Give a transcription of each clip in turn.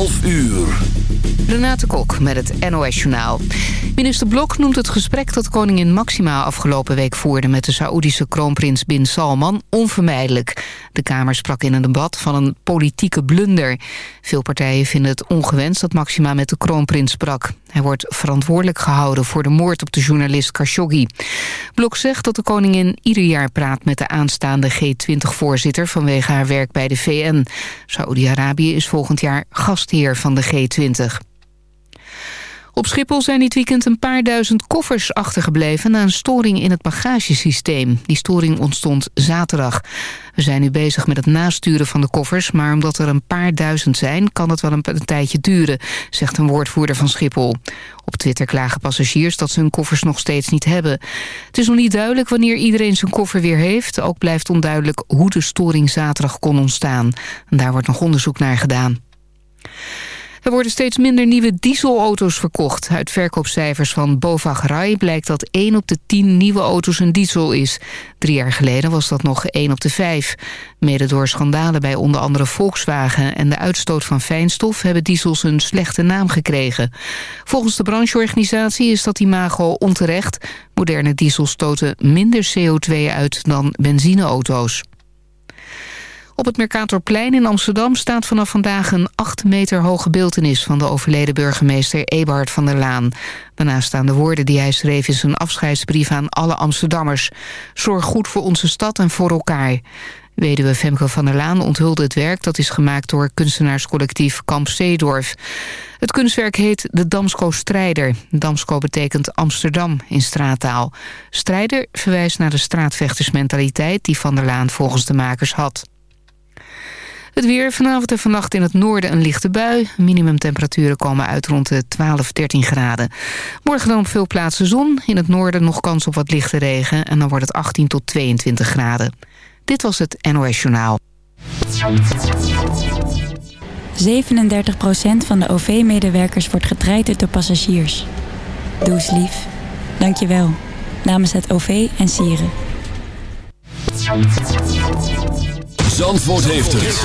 12 uur. Renate Kok met het NOS Journaal. Minister Blok noemt het gesprek dat koningin Maxima afgelopen week voerde... met de Saoedische kroonprins Bin Salman onvermijdelijk. De Kamer sprak in een debat van een politieke blunder. Veel partijen vinden het ongewenst dat Maxima met de kroonprins sprak. Hij wordt verantwoordelijk gehouden voor de moord op de journalist Khashoggi. Blok zegt dat de koningin ieder jaar praat met de aanstaande G20-voorzitter... vanwege haar werk bij de VN. Saoedi-Arabië is volgend jaar gastheer van de G20. Op Schiphol zijn dit weekend een paar duizend koffers achtergebleven... na een storing in het bagagesysteem. Die storing ontstond zaterdag. We zijn nu bezig met het nasturen van de koffers... maar omdat er een paar duizend zijn, kan het wel een, tijdje duren... zegt een woordvoerder van Schiphol. Op Twitter klagen passagiers dat ze hun koffers nog steeds niet hebben. Het is nog niet duidelijk wanneer iedereen zijn koffer weer heeft. Ook blijft onduidelijk hoe de storing zaterdag kon ontstaan. Daar wordt nog onderzoek naar gedaan. Er worden steeds minder nieuwe dieselauto's verkocht. Uit verkoopcijfers van Bovag Rai blijkt dat 1 op de 10 nieuwe auto's een diesel is. Drie jaar geleden was dat nog 1 op de 5. Mede door schandalen bij onder andere Volkswagen en de uitstoot van fijnstof... hebben diesels een slechte naam gekregen. Volgens de brancheorganisatie is dat imago onterecht. Moderne diesels stoten minder CO2 uit dan benzineauto's. Op het Mercatorplein in Amsterdam staat vanaf vandaag een 8 meter hoge beeltenis van de overleden burgemeester Eberhard van der Laan. Daarnaast staan de woorden die hij schreef in zijn afscheidsbrief aan alle Amsterdammers. Zorg goed voor onze stad en voor elkaar. Weduwe Femke van der Laan onthulde het werk... dat is gemaakt door kunstenaarscollectief Kamp Zeedorf. Het kunstwerk heet de Damsko Strijder. Damsko betekent Amsterdam in straattaal. Strijder verwijst naar de straatvechtersmentaliteit... die Van der Laan volgens de makers had. Het weer vanavond en vannacht in het noorden een lichte bui. Minimumtemperaturen komen uit rond de 12, 13 graden. Morgen dan op veel plaatsen zon. In het noorden nog kans op wat lichte regen. En dan wordt het 18 tot 22 graden. Dit was het NOS Journaal. 37% van de OV-medewerkers wordt getraind door passagiers. Doe eens lief. Dank je wel. Namens het OV en Sieren. Zandvoort heeft het.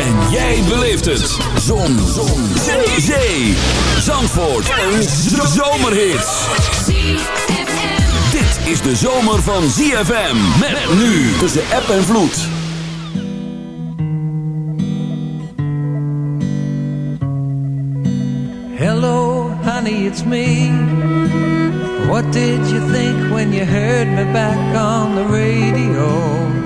En jij beleeft het. Zon. Zon. Zee. Zandvoort. Een zomerhit. Dit is de zomer van ZFM. Met nu tussen app en vloed. Hello, honey, it's me. What did you think when you heard me back on the radio?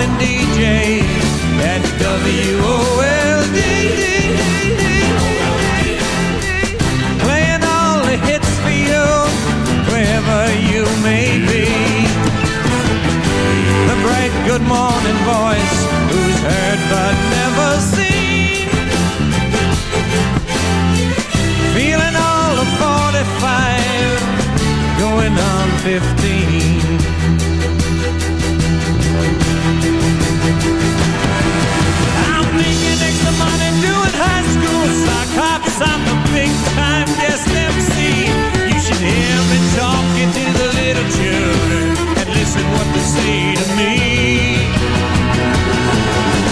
morning DJ at WOLD. Playing all the hits for you wherever you may be. The bright good morning voice who's heard but never seen. Feeling all of 45, going on 15. making extra money doing high school sock hops. I'm the big time guest MC. You should hear me talking to the little children and listen what they say to me.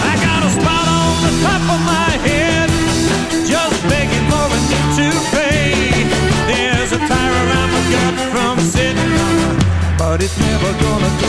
I got a spot on the top of my head, just begging for a new toupee. There's a tire around my gut from sitting, but it's never gonna go.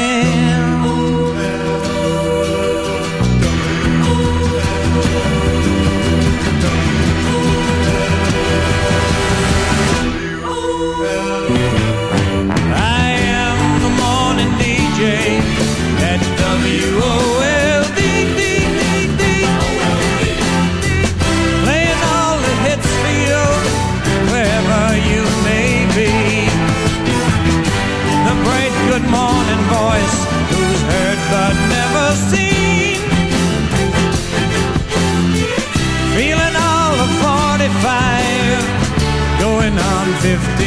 Heart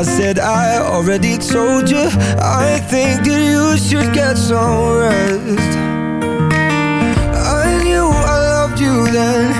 I said I already told you. I think that you should get some rest. I knew I loved you then.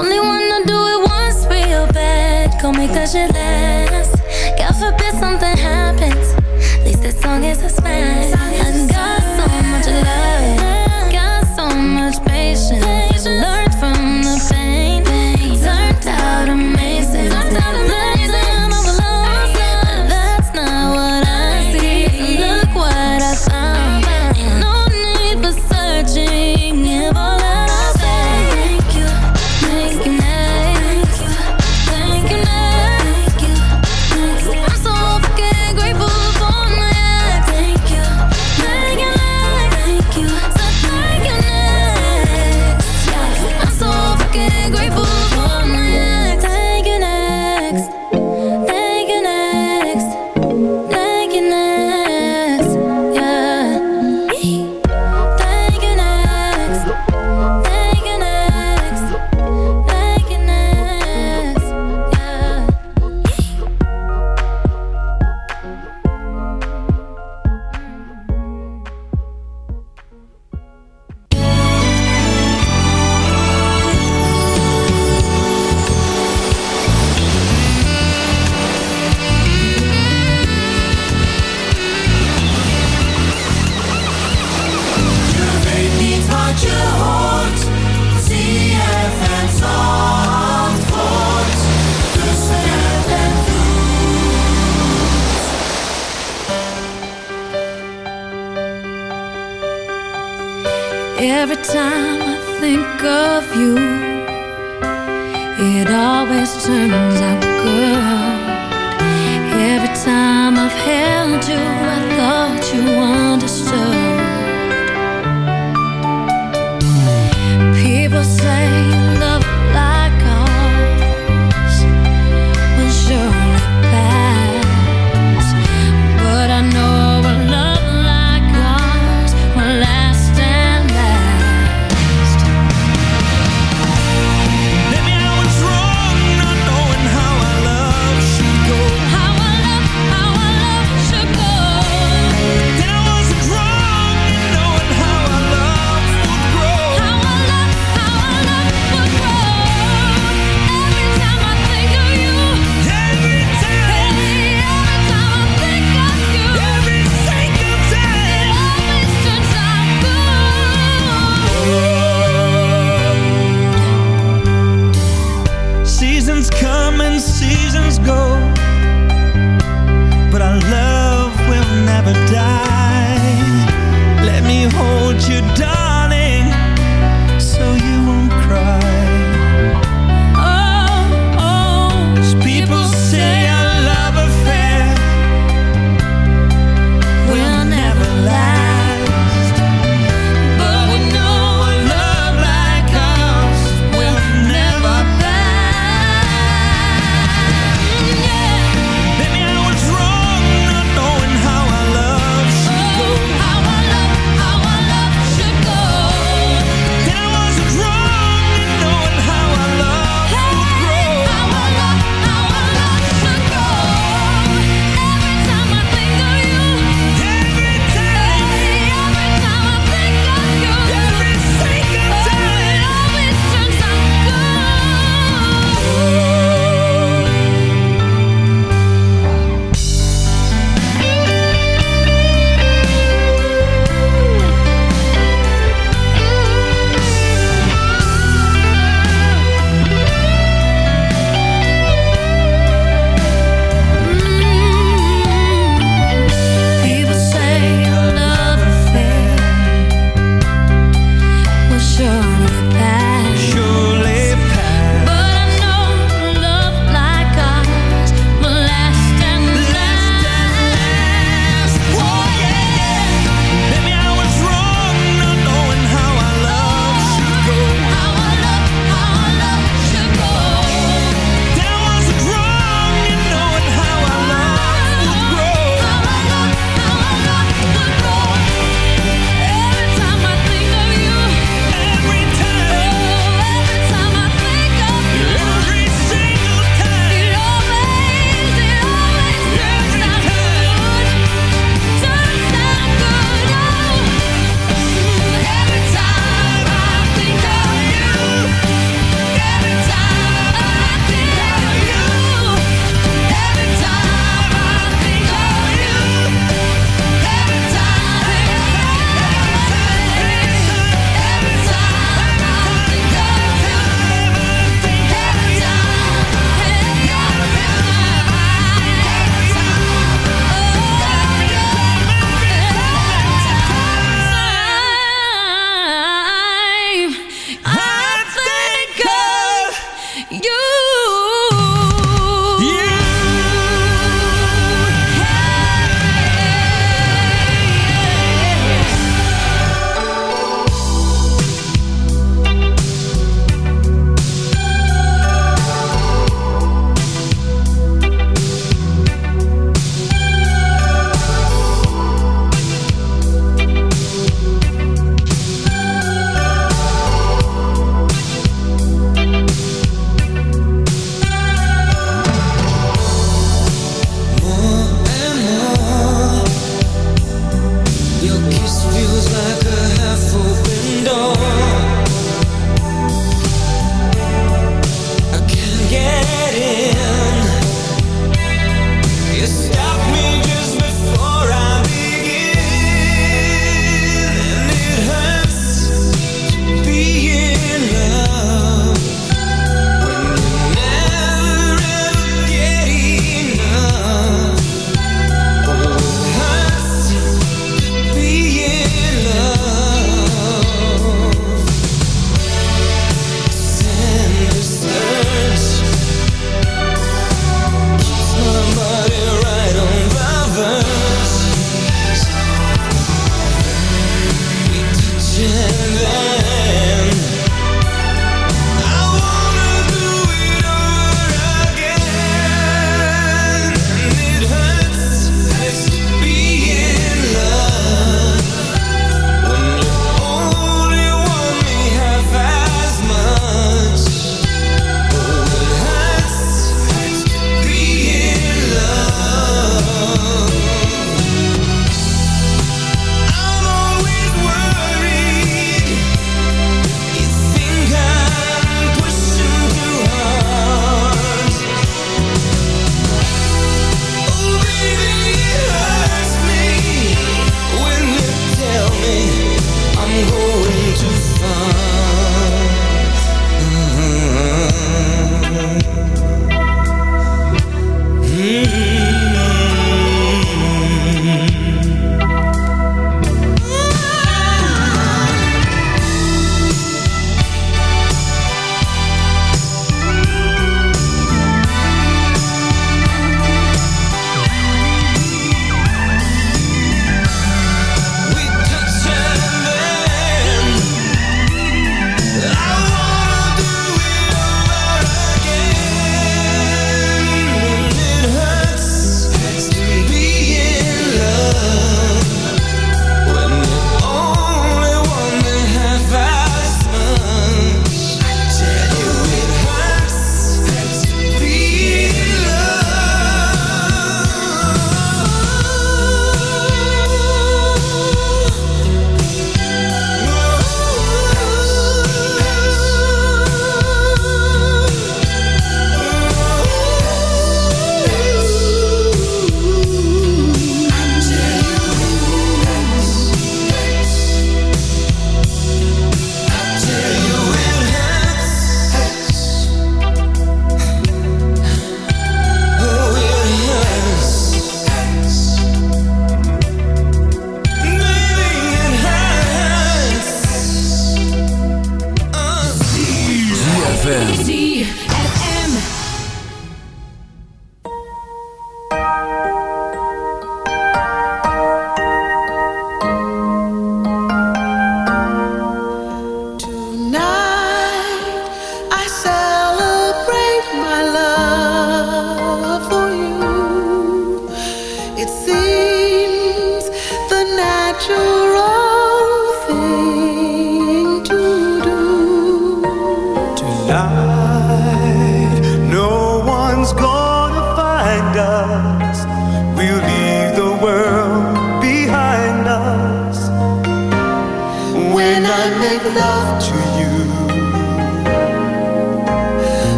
Only wanna do it once real bad Go make that shit last.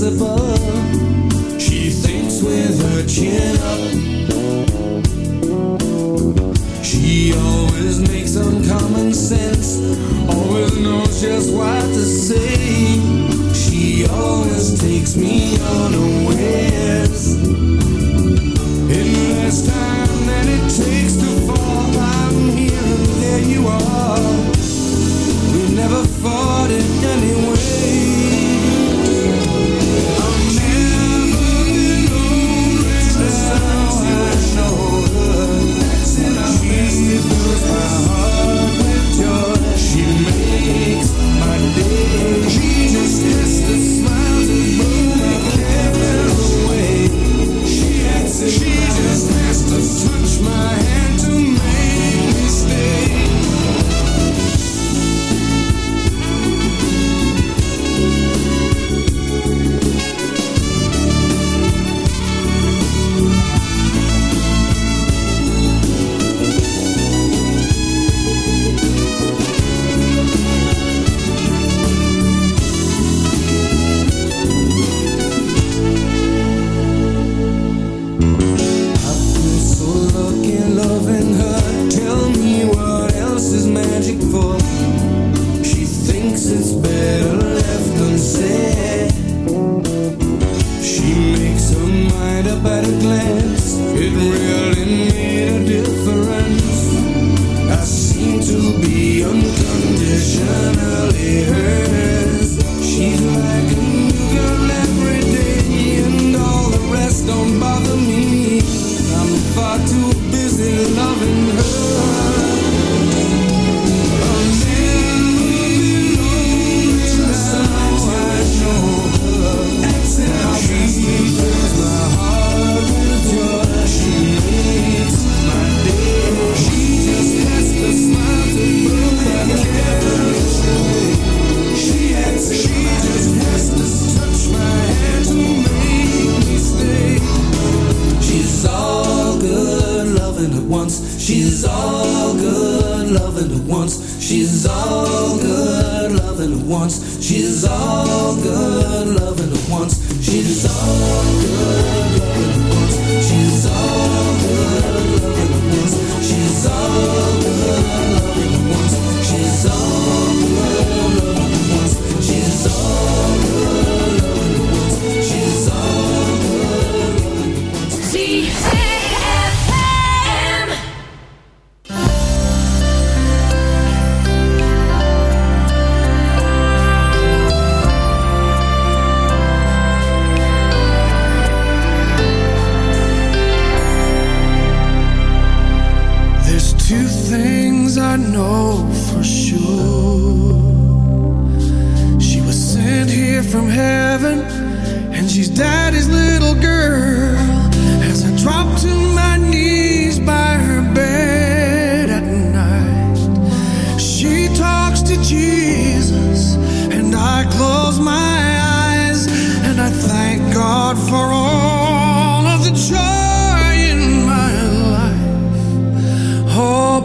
She thinks with her chin. unconditionally hurt.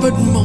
but more.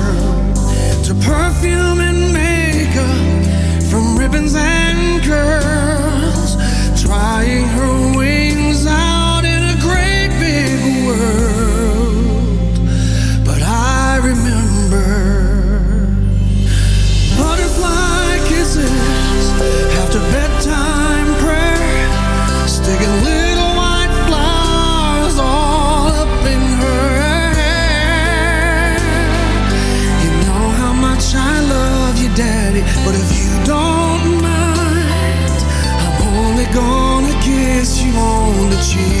you.